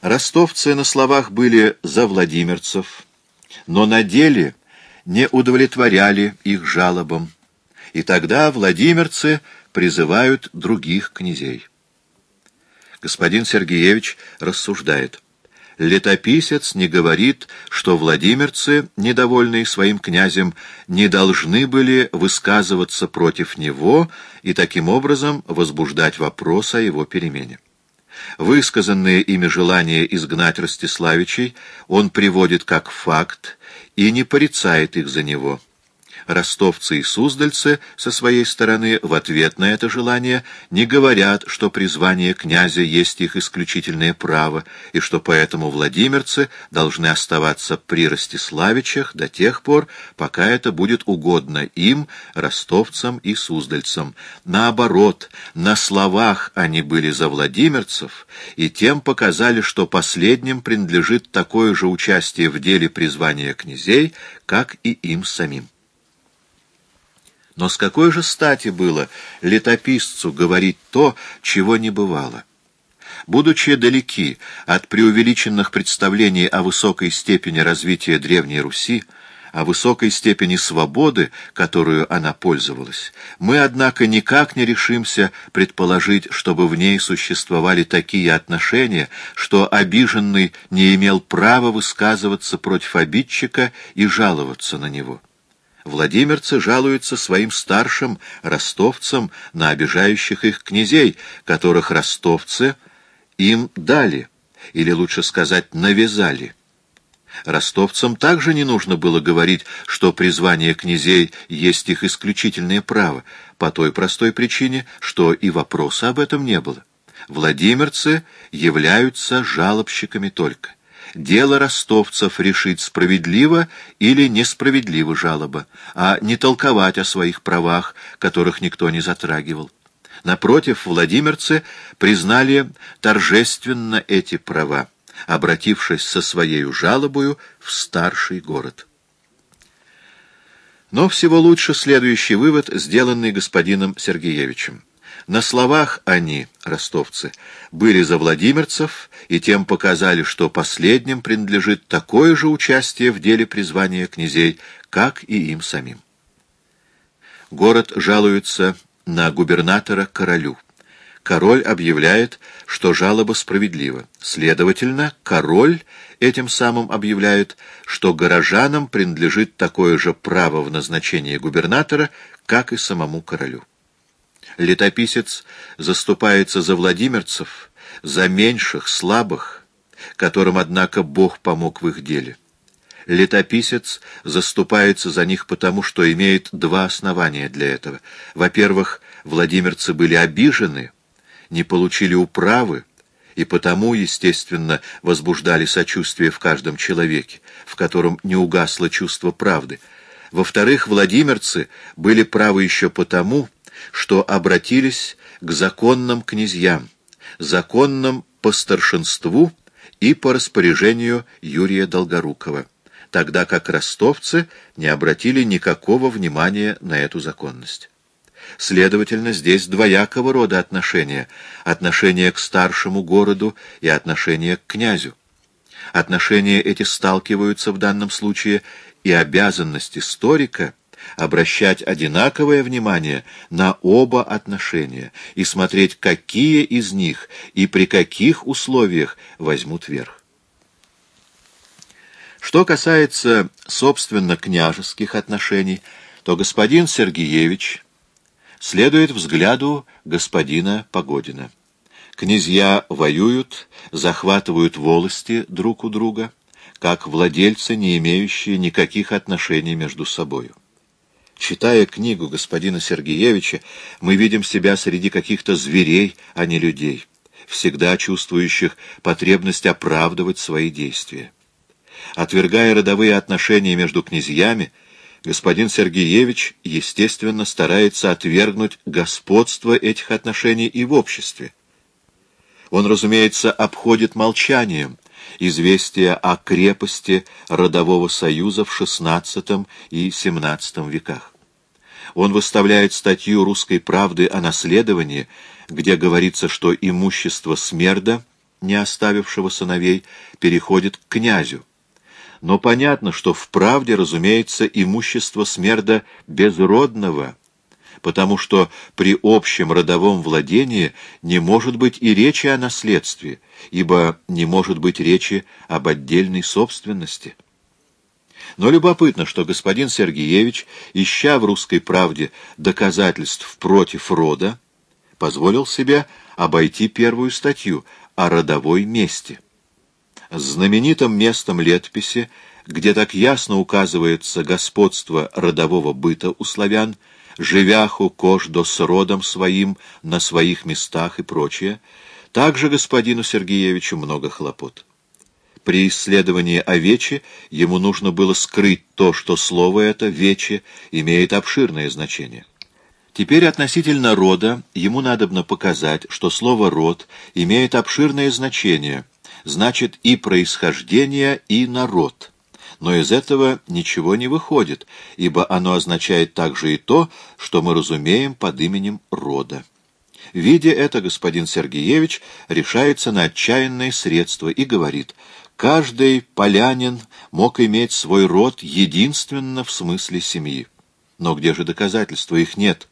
Ростовцы на словах были за владимирцев, но на деле не удовлетворяли их жалобам, и тогда владимирцы призывают других князей. Господин Сергеевич рассуждает. Летописец не говорит, что владимирцы, недовольные своим князем, не должны были высказываться против него и таким образом возбуждать вопрос о его перемене. Высказанные ими желания изгнать Ростиславичей он приводит как факт и не порицает их за него ростовцы и суздальцы со своей стороны в ответ на это желание не говорят, что призвание князя есть их исключительное право, и что поэтому владимирцы должны оставаться при Ростиславичах до тех пор, пока это будет угодно им, ростовцам и суздальцам. Наоборот, на словах они были за владимирцев, и тем показали, что последним принадлежит такое же участие в деле призвания князей, как и им самим. Но с какой же стати было летописцу говорить то, чего не бывало? Будучи далеки от преувеличенных представлений о высокой степени развития Древней Руси, о высокой степени свободы, которую она пользовалась, мы, однако, никак не решимся предположить, чтобы в ней существовали такие отношения, что обиженный не имел права высказываться против обидчика и жаловаться на него. Владимирцы жалуются своим старшим ростовцам на обижающих их князей, которых ростовцы им дали, или лучше сказать, навязали. Ростовцам также не нужно было говорить, что призвание князей есть их исключительное право, по той простой причине, что и вопроса об этом не было. Владимирцы являются жалобщиками только. Дело ростовцев решить справедливо или несправедливо жалоба, а не толковать о своих правах, которых никто не затрагивал. Напротив, владимирцы признали торжественно эти права, обратившись со своей жалобою в старший город. Но всего лучше следующий вывод, сделанный господином Сергеевичем. На словах они, ростовцы, были за владимирцев и тем показали, что последним принадлежит такое же участие в деле призвания князей, как и им самим. Город жалуется на губернатора королю. Король объявляет, что жалоба справедлива. Следовательно, король этим самым объявляет, что горожанам принадлежит такое же право в назначении губернатора, как и самому королю летописец заступается за владимирцев, за меньших, слабых, которым, однако, Бог помог в их деле. Летописец заступается за них потому, что имеет два основания для этого. Во-первых, владимирцы были обижены, не получили управы, и потому, естественно, возбуждали сочувствие в каждом человеке, в котором не угасло чувство правды. Во-вторых, владимирцы были правы еще потому, что обратились к законным князьям, законным по старшинству и по распоряжению Юрия Долгорукова, тогда как ростовцы не обратили никакого внимания на эту законность. Следовательно, здесь двоякого рода отношения — отношение к старшему городу и отношение к князю. Отношения эти сталкиваются в данном случае, и обязанность историка — обращать одинаковое внимание на оба отношения и смотреть, какие из них и при каких условиях возьмут верх. Что касается, собственно, княжеских отношений, то господин Сергеевич следует взгляду господина Погодина. Князья воюют, захватывают волости друг у друга, как владельцы, не имеющие никаких отношений между собою. Читая книгу господина Сергеевича, мы видим себя среди каких-то зверей, а не людей, всегда чувствующих потребность оправдывать свои действия. Отвергая родовые отношения между князьями, господин Сергеевич, естественно, старается отвергнуть господство этих отношений и в обществе. Он, разумеется, обходит молчанием известия о крепости родового союза в XVI и XVII веках. Он выставляет статью «Русской правды» о наследовании, где говорится, что имущество Смерда не оставившего сыновей, переходит к князю. Но понятно, что в правде, разумеется, имущество смерда безродного, потому что при общем родовом владении не может быть и речи о наследстве, ибо не может быть речи об отдельной собственности. Но любопытно, что господин Сергеевич, ища в «Русской правде» доказательств против рода, позволил себе обойти первую статью о родовой мести. С знаменитым местом летописи, где так ясно указывается господство родового быта у славян, живяху кождо с родом своим на своих местах и прочее, также господину Сергеевичу много хлопот. При исследовании о Вече ему нужно было скрыть то, что слово это «вече» имеет обширное значение. Теперь относительно рода ему надобно показать, что слово «род» имеет обширное значение, значит и происхождение, и народ. Но из этого ничего не выходит, ибо оно означает также и то, что мы разумеем под именем рода. Видя это, господин Сергеевич решается на отчаянные средства и говорит — Каждый полянин мог иметь свой род единственно в смысле семьи. Но где же доказательства? Их нет.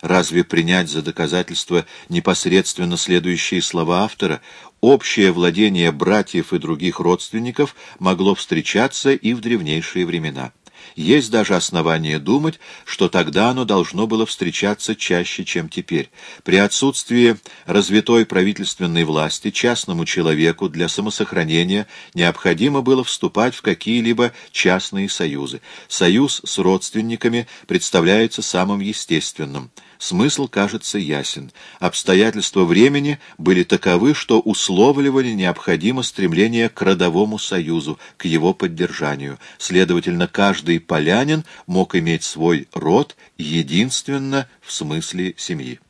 Разве принять за доказательство непосредственно следующие слова автора? Общее владение братьев и других родственников могло встречаться и в древнейшие времена. Есть даже основания думать, что тогда оно должно было встречаться чаще, чем теперь. При отсутствии развитой правительственной власти частному человеку для самосохранения необходимо было вступать в какие-либо частные союзы. Союз с родственниками представляется самым естественным. Смысл кажется ясен. Обстоятельства времени были таковы, что условливали необходимо стремление к родовому союзу, к его поддержанию. Следовательно, каждый полянин мог иметь свой род единственно в смысле семьи.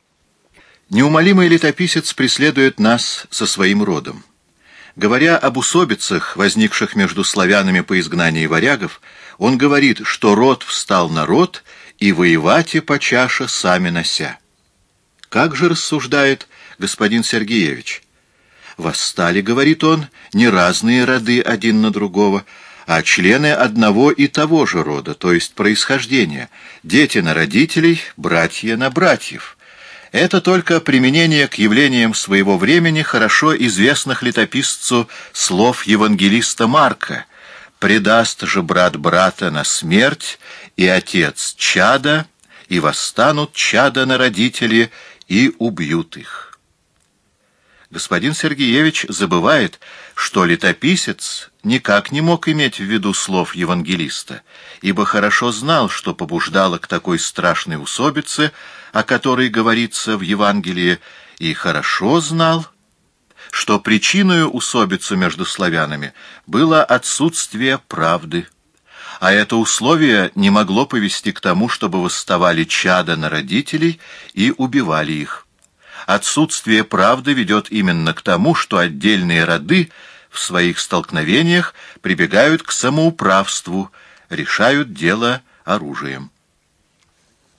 Неумолимый летописец преследует нас со своим родом. Говоря об усобицах, возникших между славянами по изгнании варягов, он говорит, что род встал на род — и воевать и по чаше сами нося. Как же рассуждает господин Сергеевич? Восстали, говорит он, не разные роды один на другого, а члены одного и того же рода, то есть происхождения, дети на родителей, братья на братьев. Это только применение к явлениям своего времени хорошо известных летописцу слов евангелиста Марка «Предаст же брат брата на смерть, и отец чада, и восстанут чада на родители, и убьют их. Господин Сергеевич забывает, что летописец никак не мог иметь в виду слов евангелиста, ибо хорошо знал, что побуждало к такой страшной усобице, о которой говорится в Евангелии, и хорошо знал, что причиной усобицы между славянами было отсутствие правды а это условие не могло повести к тому, чтобы восставали чада на родителей и убивали их. Отсутствие правды ведет именно к тому, что отдельные роды в своих столкновениях прибегают к самоуправству, решают дело оружием.